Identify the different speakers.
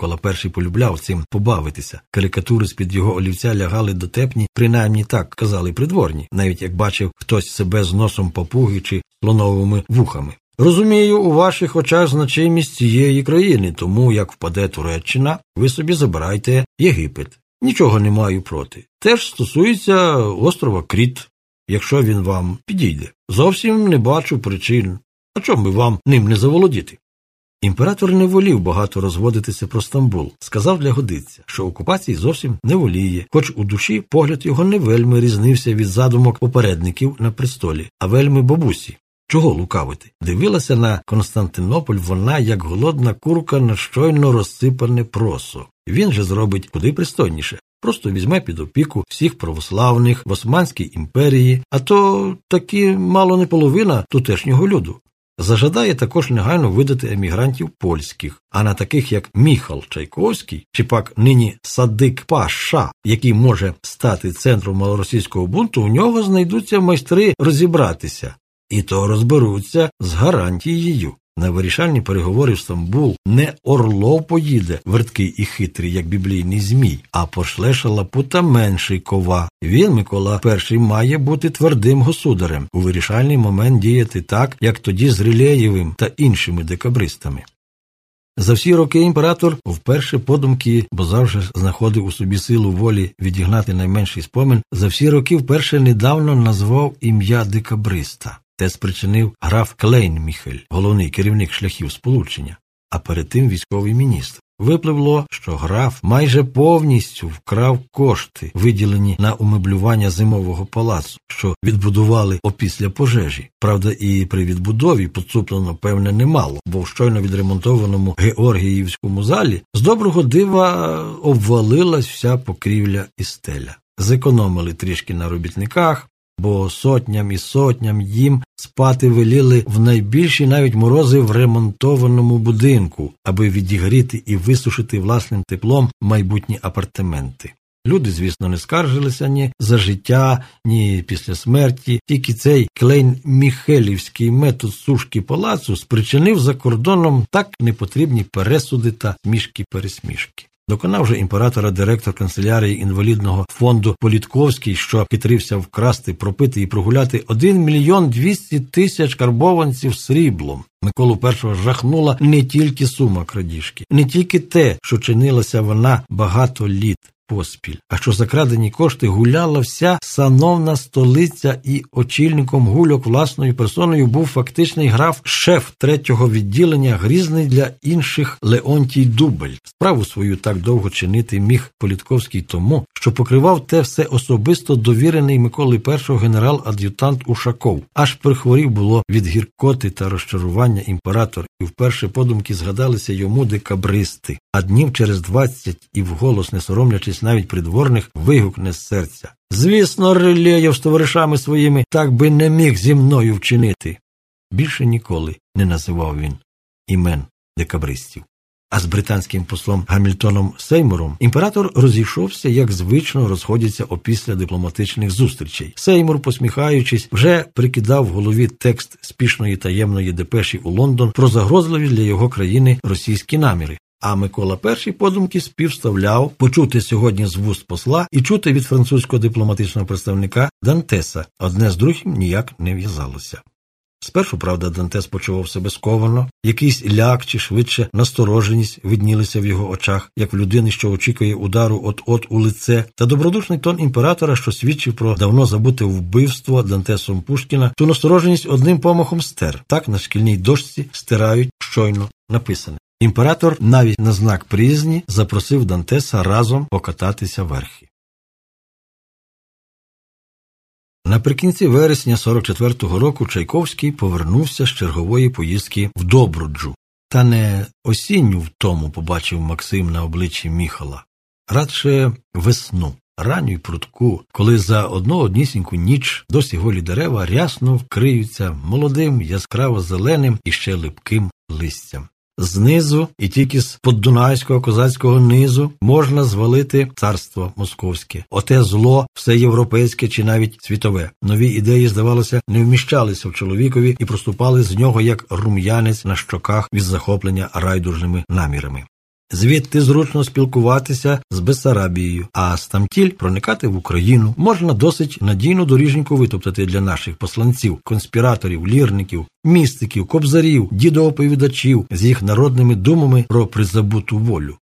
Speaker 1: Микола І полюбляв цим побавитися. Карикатури з під його олівця лягали дотепні, принаймні так казали придворні, навіть як бачив хтось себе з носом папуги чи слоновими вухами. Розумію, у ваших очах значимість цієї країни, тому як впаде Туреччина, ви собі забирайте Єгипет. Нічого не маю проти. Теж стосується острова Кріт, якщо він вам підійде. Зовсім не бачу причин. А чому би вам ним не заволодіти? Імператор не волів багато розводитися про Стамбул. Сказав для годиться, що окупації зовсім не воліє, хоч у душі погляд його не вельми різнився від задумок попередників на престолі, а вельми бабусі. Чого лукавити? Дивилася на Константинополь вона, як голодна курка на щойно розсипане просо. Він же зробить куди пристойніше. Просто візьме під опіку всіх православних в Османській імперії, а то таки мало не половина тутешнього люду. Зажадає також негайно видати емігрантів польських, а на таких як Міхал Чайковський чи пак нині Садик Паша, який може стати центром малоросійського бунту, у нього знайдуться майстри розібратися, і то розберуться з гарантією. На вирішальні переговори в Стамбул не Орлов поїде, верткий і хитрий, як біблійний Змій, а пошле шалапута менший кова. Він, Микола І, має бути твердим государем, у вирішальний момент діяти так, як тоді з Рилеєвим та іншими декабристами. За всі роки імператор вперше подумки, бо завжди знаходив у собі силу волі відігнати найменший спомин, за всі роки вперше недавно назвав ім'я декабриста. Те спричинив граф Клейн Міхель, головний керівник шляхів сполучення, а перед тим військовий міністр. Випливло, що граф майже повністю вкрав кошти, виділені на умеблювання зимового палацу, що відбудували опісля пожежі. Правда, і при відбудові поцуплено, певне, немало, бо в щойно відремонтованому Георгіївському залі з доброго дива обвалилась вся покрівля і стеля. Зекономили трішки на робітниках, бо сотням і сотням їм спати веліли в найбільші навіть морози в ремонтованому будинку, аби відігріти і висушити власним теплом майбутні апартаменти. Люди, звісно, не скаржилися ні за життя, ні після смерті, тільки цей клейн Міхелівський метод сушки палацу спричинив за кордоном так непотрібні пересуди та мішки пересмішки. Доконав же імператора директор канцелярії інвалідного фонду Політковський, що хитрився вкрасти, пропити і прогуляти один мільйон двісті тисяч карбованців сріблом. Миколу першого жахнула не тільки сума крадіжки, не тільки те, що чинилася вона багато літ поспіль, а що закрадені кошти гуляла вся сановна столиця, і очільником гульок власною персоною був фактичний граф шеф третього відділення, грізний для інших Леонтій Дубель. Справу свою так довго чинити міг Політковський тому, що покривав те все особисто довірений Миколи І генерал-ад'ютант Ушаков. Аж прихворів було від гіркоти та розчарування імператор, і вперше подумки згадалися йому декабристи. А днів через двадцять і вголос, не соромлячись навіть придворних, вигукне з серця. Звісно, Релєєв з товаришами своїми так би не міг зі мною вчинити. Більше ніколи не називав він імен декабристів. А з британським послом Гамільтоном Сеймуром імператор розійшовся, як звично розходяться опісля дипломатичних зустрічей. Сеймур, посміхаючись, вже прикидав в голові текст спішної таємної депеші у Лондон про загрозливі для його країни російські наміри. А Микола І подумки співставляв почути сьогодні з вуст посла і чути від французького дипломатичного представника Дантеса. Одне з другим ніяк не в'язалося. Спершу, правда, Дантес почував себе сковано, якийсь ляк чи швидше настороженість виднілися в його очах, як в людини, що очікує удару от-от у лице, та добродушний тон імператора, що свідчив про давно забуте вбивство Дантесом Пушкіна, ту настороженість одним помахом стер. Так на шкільній дошці стирають щойно написане. Імператор навіть на знак приязні запросив Дантеса разом покататися верхи. Наприкінці вересня 44-го року Чайковський повернувся з чергової поїздки в Добруджу, та не осінню в тому побачив Максим на обличчі Міхала, радше весну, ранню й прудку, коли за одну однісіньку ніч досі голі дерева рясно вкриються молодим, яскраво зеленим і ще липким листям. Знизу і тільки з поддунайського козацького низу можна звалити царство московське, оте зло, все європейське чи навіть світове. Нові ідеї, здавалося, не вміщалися в чоловікові і проступали з нього як рум'янець на щоках від захоплення райдужними намірами. Звідти зручно спілкуватися з Бессарабією, а з тамтіль проникати в Україну можна досить надійну доріженьку витоптати для наших посланців, конспіраторів, лірників, містиків, кобзарів, дідооповідачів з їх народними думами про призабуту волю.